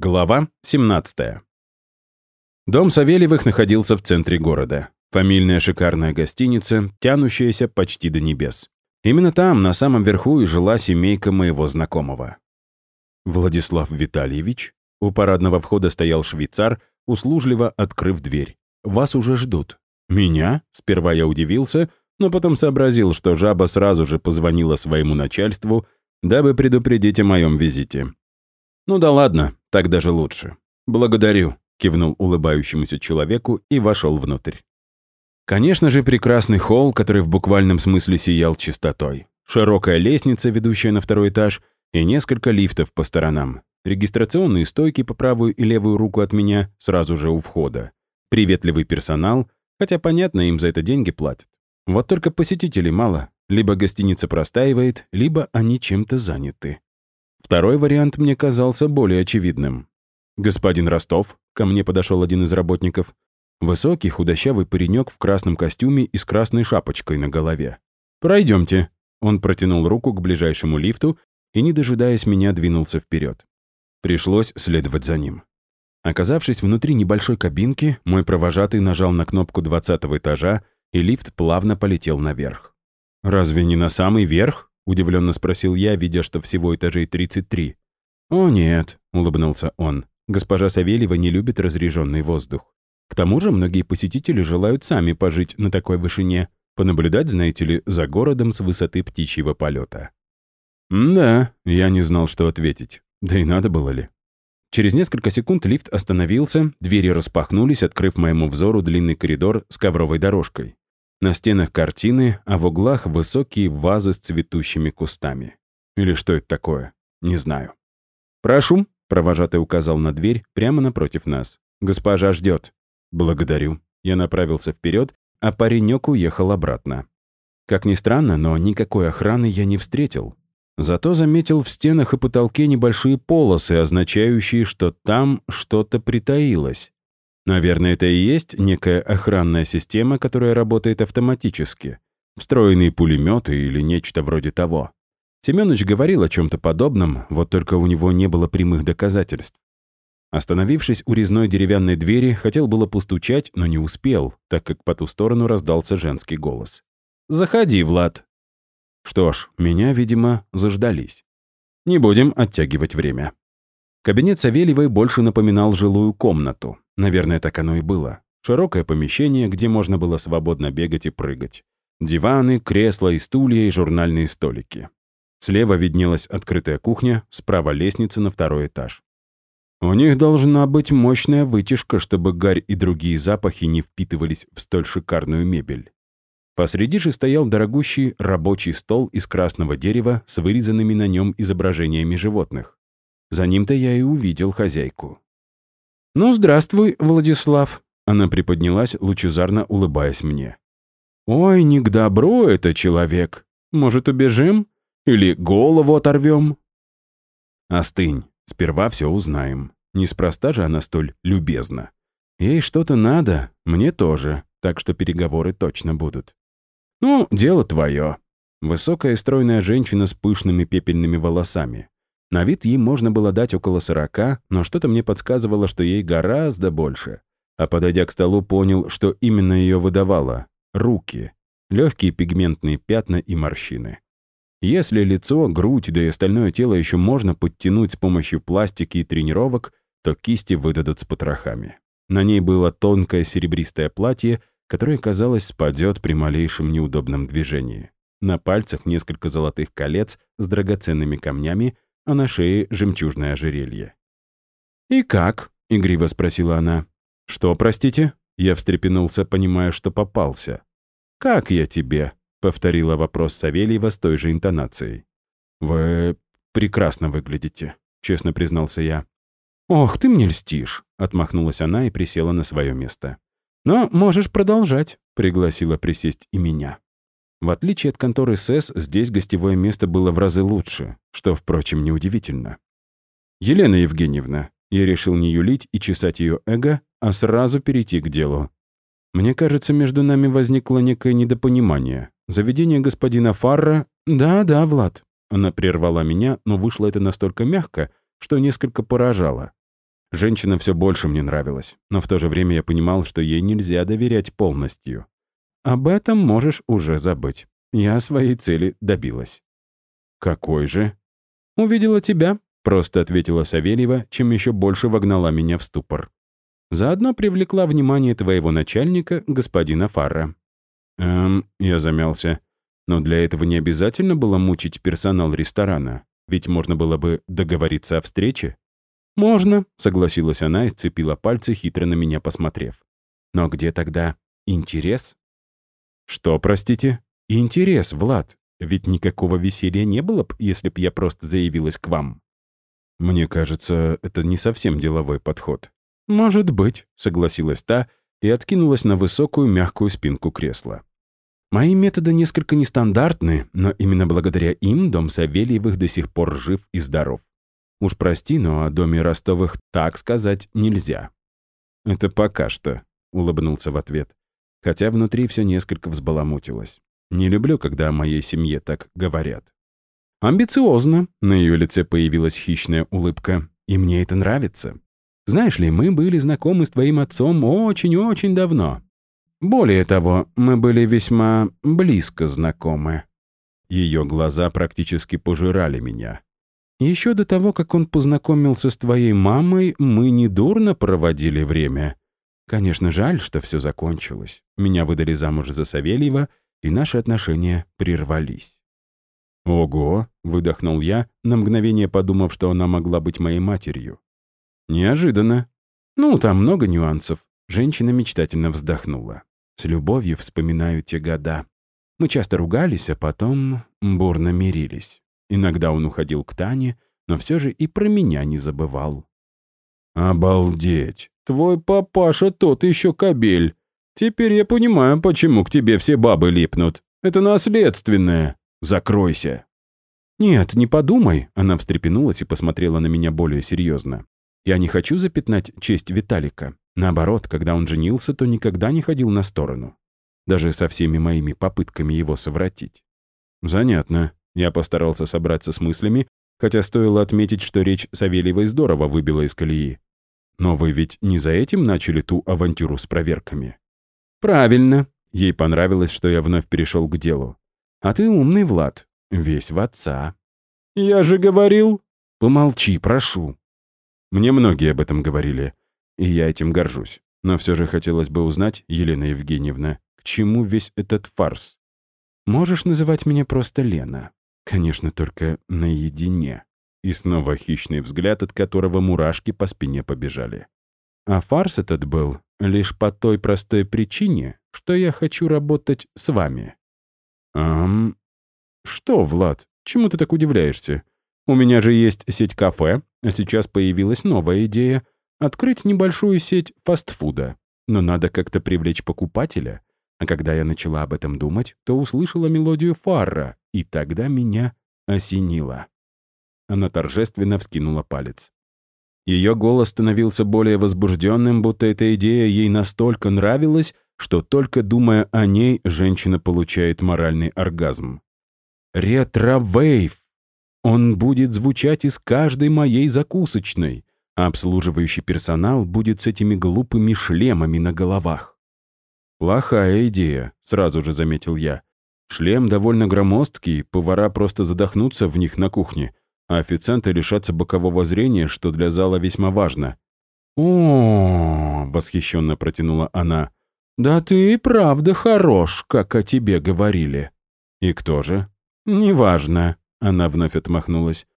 Глава 17. Дом Савельевых находился в центре города. Фамильная шикарная гостиница, тянущаяся почти до небес. Именно там, на самом верху, и жила семейка моего знакомого. Владислав Витальевич. У парадного входа стоял швейцар, услужливо открыв дверь. «Вас уже ждут». «Меня?» Сперва я удивился, но потом сообразил, что жаба сразу же позвонила своему начальству, дабы предупредить о моем визите. «Ну да ладно, так даже лучше. Благодарю», — кивнул улыбающемуся человеку и вошел внутрь. Конечно же, прекрасный холл, который в буквальном смысле сиял чистотой. Широкая лестница, ведущая на второй этаж, и несколько лифтов по сторонам. Регистрационные стойки по правую и левую руку от меня сразу же у входа. Приветливый персонал, хотя, понятно, им за это деньги платят. Вот только посетителей мало. Либо гостиница простаивает, либо они чем-то заняты. Второй вариант мне казался более очевидным. «Господин Ростов», — ко мне подошел один из работников, высокий худощавый паренек в красном костюме и с красной шапочкой на голове. «Пройдемте». Он протянул руку к ближайшему лифту и, не дожидаясь меня, двинулся вперед. Пришлось следовать за ним. Оказавшись внутри небольшой кабинки, мой провожатый нажал на кнопку 20 этажа, и лифт плавно полетел наверх. «Разве не на самый верх?» Удивленно спросил я, видя, что всего этажей 33. «О, нет», — улыбнулся он. «Госпожа Савельева не любит разреженный воздух. К тому же многие посетители желают сами пожить на такой вышине, понаблюдать, знаете ли, за городом с высоты птичьего полета». «Да», — я не знал, что ответить. Да и надо было ли. Через несколько секунд лифт остановился, двери распахнулись, открыв моему взору длинный коридор с ковровой дорожкой. На стенах картины, а в углах высокие вазы с цветущими кустами. Или что это такое? Не знаю. «Прошу», — провожатый указал на дверь прямо напротив нас. «Госпожа ждет». «Благодарю». Я направился вперед, а паренек уехал обратно. Как ни странно, но никакой охраны я не встретил. Зато заметил в стенах и потолке небольшие полосы, означающие, что там что-то притаилось. Наверное, это и есть некая охранная система, которая работает автоматически. Встроенные пулеметы или нечто вроде того. Семёныч говорил о чем-то подобном, вот только у него не было прямых доказательств. Остановившись у резной деревянной двери, хотел было постучать, но не успел, так как по ту сторону раздался женский голос. «Заходи, Влад». Что ж, меня, видимо, заждались. Не будем оттягивать время. Кабинет Савельевой больше напоминал жилую комнату. Наверное, так оно и было. Широкое помещение, где можно было свободно бегать и прыгать. Диваны, кресла и стулья и журнальные столики. Слева виднелась открытая кухня, справа лестница на второй этаж. У них должна быть мощная вытяжка, чтобы гарь и другие запахи не впитывались в столь шикарную мебель. Посреди же стоял дорогущий рабочий стол из красного дерева с вырезанными на нем изображениями животных. За ним-то я и увидел хозяйку. «Ну, здравствуй, Владислав!» Она приподнялась, лучезарно улыбаясь мне. «Ой, не к добру это человек. Может, убежим? Или голову оторвем?» «Остынь. Сперва все узнаем. Неспроста же она столь любезна. Ей что-то надо, мне тоже, так что переговоры точно будут. Ну, дело твое». Высокая стройная женщина с пышными пепельными волосами. На вид ей можно было дать около сорока, но что-то мне подсказывало, что ей гораздо больше. А подойдя к столу, понял, что именно ее выдавало. Руки. Легкие пигментные пятна и морщины. Если лицо, грудь, да и остальное тело еще можно подтянуть с помощью пластики и тренировок, то кисти выдадут с потрохами. На ней было тонкое серебристое платье, которое, казалось, спадет при малейшем неудобном движении. На пальцах несколько золотых колец с драгоценными камнями — а на шее жемчужное ожерелье. «И как?» — игриво спросила она. «Что, простите?» Я встрепенулся, понимая, что попался. «Как я тебе?» — повторила вопрос Савельева с той же интонацией. «Вы прекрасно выглядите», — честно признался я. «Ох, ты мне льстишь», — отмахнулась она и присела на свое место. «Но можешь продолжать», — пригласила присесть и меня. В отличие от конторы СЭС, здесь гостевое место было в разы лучше, что, впрочем, неудивительно. «Елена Евгеньевна», я решил не юлить и чесать ее эго, а сразу перейти к делу. Мне кажется, между нами возникло некое недопонимание. Заведение господина Фарра... «Да-да, Влад». Она прервала меня, но вышло это настолько мягко, что несколько поражало. Женщина все больше мне нравилась, но в то же время я понимал, что ей нельзя доверять полностью. Об этом можешь уже забыть. Я своей цели добилась. «Какой же?» «Увидела тебя», — просто ответила Савельева, чем еще больше вогнала меня в ступор. Заодно привлекла внимание твоего начальника, господина Фарра. «Эм...» — я замялся. «Но для этого не обязательно было мучить персонал ресторана. Ведь можно было бы договориться о встрече». «Можно», — согласилась она и сцепила пальцы, хитро на меня посмотрев. «Но где тогда интерес?» «Что, простите?» «Интерес, Влад. Ведь никакого веселья не было б, если б я просто заявилась к вам». «Мне кажется, это не совсем деловой подход». «Может быть», — согласилась та и откинулась на высокую мягкую спинку кресла. «Мои методы несколько нестандартны, но именно благодаря им дом Савельевых до сих пор жив и здоров. Уж прости, но о доме Ростовых так сказать нельзя». «Это пока что», — улыбнулся в ответ, хотя внутри все несколько взбаламутилось. Не люблю, когда о моей семье так говорят. Амбициозно. На ее лице появилась хищная улыбка. И мне это нравится. Знаешь ли, мы были знакомы с твоим отцом очень-очень давно. Более того, мы были весьма близко знакомы. Ее глаза практически пожирали меня. Еще до того, как он познакомился с твоей мамой, мы недурно проводили время. Конечно, жаль, что все закончилось. Меня выдали замуж за Савельева, и наши отношения прервались. «Ого!» — выдохнул я, на мгновение подумав, что она могла быть моей матерью. «Неожиданно. Ну, там много нюансов». Женщина мечтательно вздохнула. «С любовью вспоминаю те года. Мы часто ругались, а потом бурно мирились. Иногда он уходил к Тане, но все же и про меня не забывал». «Обалдеть! Твой папаша тот еще кобель!» Теперь я понимаю, почему к тебе все бабы липнут. Это наследственное. Закройся». «Нет, не подумай», — она встрепенулась и посмотрела на меня более серьезно. «Я не хочу запятнать честь Виталика. Наоборот, когда он женился, то никогда не ходил на сторону. Даже со всеми моими попытками его совратить». «Занятно». Я постарался собраться с мыслями, хотя стоило отметить, что речь Савельевой здорово выбила из колеи. «Но вы ведь не за этим начали ту авантюру с проверками?» «Правильно». Ей понравилось, что я вновь перешел к делу. «А ты умный, Влад. Весь в отца». «Я же говорил...» «Помолчи, прошу». Мне многие об этом говорили, и я этим горжусь. Но все же хотелось бы узнать, Елена Евгеньевна, к чему весь этот фарс? Можешь называть меня просто Лена. Конечно, только наедине. И снова хищный взгляд, от которого мурашки по спине побежали. А фарс этот был лишь по той простой причине, что я хочу работать с вами. Ам... Что, Влад, чему ты так удивляешься? У меня же есть сеть кафе, а сейчас появилась новая идея — открыть небольшую сеть фастфуда. Но надо как-то привлечь покупателя. А когда я начала об этом думать, то услышала мелодию Фарра, и тогда меня осенило. Она торжественно вскинула палец. Ее голос становился более возбужденным, будто эта идея ей настолько нравилась, что только думая о ней, женщина получает моральный оргазм. «Ретро-вейв! Он будет звучать из каждой моей закусочной, а обслуживающий персонал будет с этими глупыми шлемами на головах». «Плохая идея», — сразу же заметил я. «Шлем довольно громоздкий, повара просто задохнутся в них на кухне, а официанты лишатся бокового зрения, что для зала весьма важно. «О, восхищенно протянула она. «Да ты и правда хорош, как о тебе говорили». «И кто же?» «Неважно», — она вновь отмахнулась.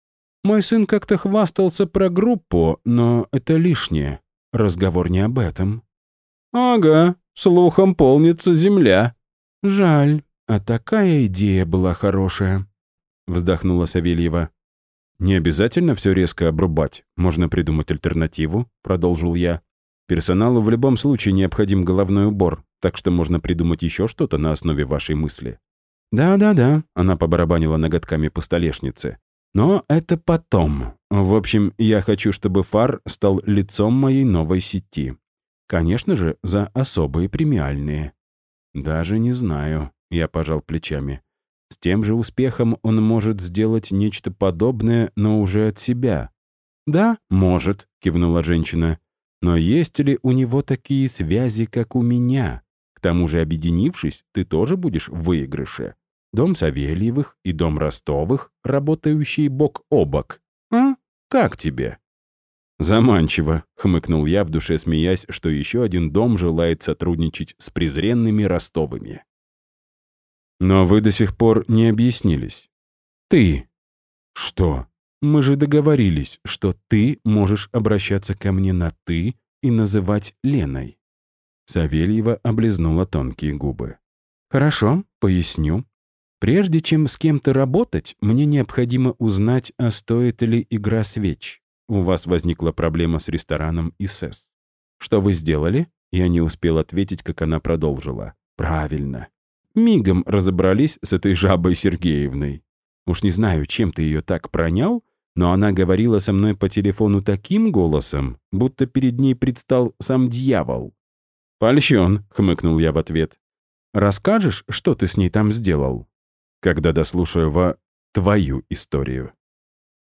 «Мой сын как-то хвастался про группу, но это лишнее. Разговор не об этом». «Ага, слухом полнится земля». «Жаль, а такая идея была хорошая», — вздохнула Савельева. «Не обязательно все резко обрубать. Можно придумать альтернативу», — продолжил я. «Персоналу в любом случае необходим головной убор, так что можно придумать еще что-то на основе вашей мысли». «Да-да-да», — она побарабанила ноготками по столешнице. «Но это потом. В общем, я хочу, чтобы Фар стал лицом моей новой сети. Конечно же, за особые премиальные». «Даже не знаю», — я пожал плечами. С тем же успехом он может сделать нечто подобное, но уже от себя. «Да, может», — кивнула женщина. «Но есть ли у него такие связи, как у меня? К тому же, объединившись, ты тоже будешь в выигрыше. Дом Савельевых и дом Ростовых, работающие бок о бок. А? Как тебе?» «Заманчиво», — хмыкнул я, в душе смеясь, что еще один дом желает сотрудничать с презренными Ростовыми. «Но вы до сих пор не объяснились. Ты. Что? Мы же договорились, что ты можешь обращаться ко мне на «ты» и называть Леной». Савельева облизнула тонкие губы. «Хорошо, поясню. Прежде чем с кем-то работать, мне необходимо узнать, а стоит ли игра свеч. У вас возникла проблема с рестораном ИСЭС. Что вы сделали?» Я не успел ответить, как она продолжила. «Правильно. Мигом разобрались с этой жабой Сергеевной. Уж не знаю, чем ты ее так пронял, но она говорила со мной по телефону таким голосом, будто перед ней предстал сам дьявол. «Польщен», — хмыкнул я в ответ. «Расскажешь, что ты с ней там сделал?» «Когда дослушаю во твою историю».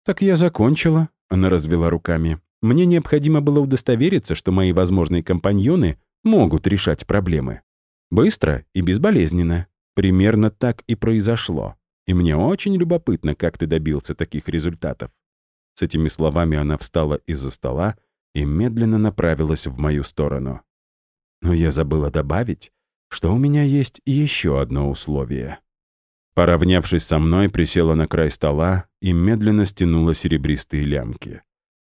«Так я закончила», — она развела руками. «Мне необходимо было удостовериться, что мои возможные компаньоны могут решать проблемы. Быстро и безболезненно. Примерно так и произошло. И мне очень любопытно, как ты добился таких результатов». С этими словами она встала из-за стола и медленно направилась в мою сторону. Но я забыла добавить, что у меня есть еще одно условие. Поравнявшись со мной, присела на край стола и медленно стянула серебристые лямки.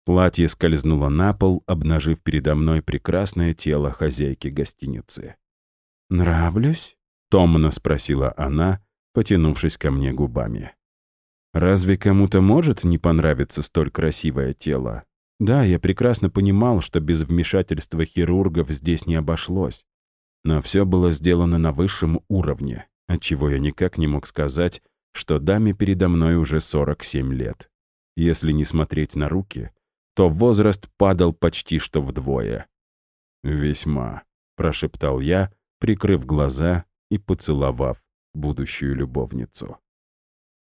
Платье скользнуло на пол, обнажив передо мной прекрасное тело хозяйки гостиницы. «Нравлюсь?» — томно спросила она, потянувшись ко мне губами. Разве кому-то может не понравиться столь красивое тело? Да, я прекрасно понимал, что без вмешательства хирургов здесь не обошлось. Но все было сделано на высшем уровне, отчего я никак не мог сказать, что даме передо мной уже 47 лет. Если не смотреть на руки, то возраст падал почти что вдвое. «Весьма», — прошептал я, прикрыв глаза и поцеловав будущую любовницу.